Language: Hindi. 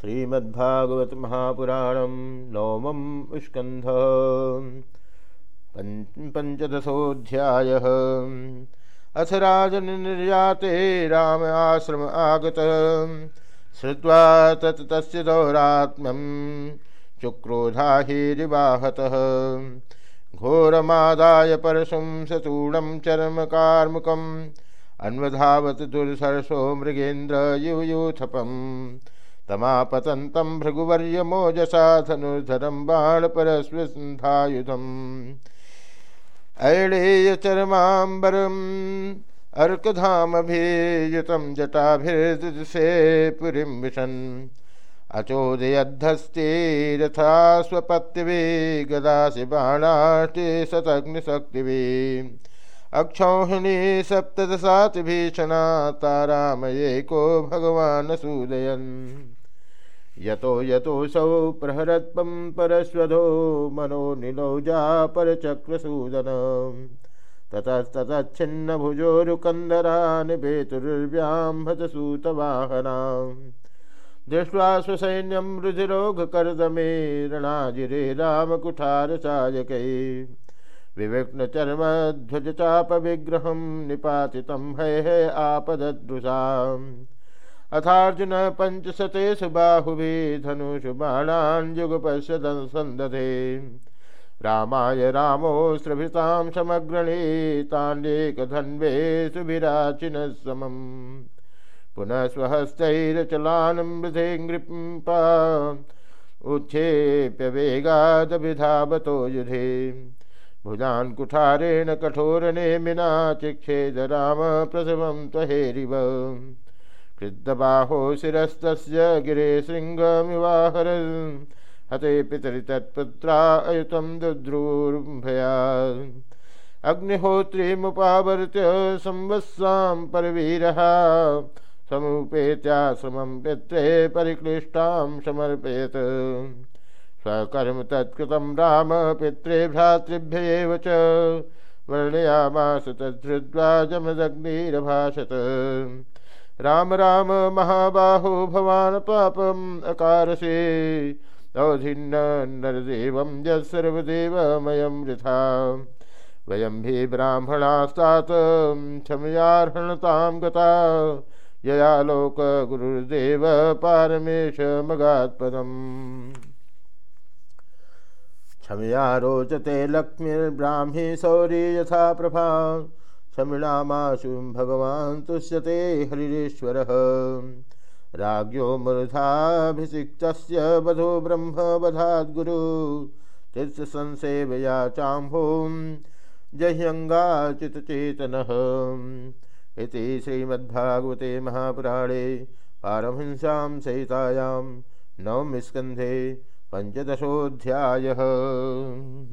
श्रीमद्भागवत महापुराण नवम स्कंध पंचदशोध्याय अथ राजनिर्याते राम आश्रम आगत। श्रुवा तत् तस्य दौरात्म्यं चुक्रोधा हिरिवाहतः घोरमादाय परशुं सचूर्णं चर्मकार्मुकम् अन्वधावत दुर्सरसो मृगेन्द्र युयूथपम्। तमापतन्तं भृगुवर्यमोजसा धनुर्धरं बाणपरस्वन्धायुधम् ऐळेयचरमाम्बरम्, अर्कधामभियुतं जटाभिर्दृशे पुरीं विशन् अचोदयद्धस्तेरथा स्वपत्तिवे गदासि बाणाष्टे शतग्निशक्तिभिः अक्षौहिणी सप्तदशातिभीषणा तारामयेको भगवान् सूदयन्। यतो यतोऽसौ प्रहरत्पं परस्वधो मनो निलौजा परचक्रसूदन ततस्ततच्छिन्नभुजोरुकन्दरा निपेतुर्व्याम्भतसूतवाहना दृष्ट्वा स्वसैन्यं रुधिरोघकर्दमे रणाजिरे रामकुठारचायकै विविघ्न चर्म ध्वजचाप विग्रह निपाति हय आपदृशा अथार्जुन पंचशतेषु बाहुभि धनुषु बाणान्युगपश्य सन्दधे रामाय रामोऽस्त्रभितां विराचिन समम् पुनः स्वहस्तैरचलानं मृधे नृपा उच्छेप्य वेगादभिधावतो युधे। भुजान् कुठारेण कठोरनेमिना चिक्षेद राम प्रसवं त्वहेरिव। कृद्धबाहो शिरस्तस्य गिरे शृङ्गमिवाहर हते पितरितत्पुत्रा अयुतं दुद्रूर्भया। अग्निहोत्रीमुपावर्त्य संवत्सां परवीरः। समुपेत्याश्रमं पित्रे परिक्लिष्टां समर्पयत्। स्वकर्म तत्कृत राम पित्रे भ्रातृभ्य च। वर्णयामास जमदग्निरभाषत। राम राम महाबाहो भवान् पापम् अकारसे। अवधिन्न नरदेवं यत्सर्वदेवमयं वृथा वयं हि ब्राह्मणास्तात् क्षमयार्हणतां गता। यया लोकगुरुर्देव पारमेशमगात्पदम् क्षमया रोचते लक्ष्मीर्ब्राह्मी सौरी यथा प्रभा। क्षमिणामाशु भगवान् तुष्यते हरिश्वरः राज्ञो मूर्धाभिषिक्त वधो ब्रह्म वधाद्गुरु तीर्थसंसेवया चाम्भों जह्यङ्गाचितचेतनः। इति श्रीमद्भागवते महापुराणे पारमहंस्यां सहितायां नवमस्कन्धे पञ्चदशोऽध्यायः।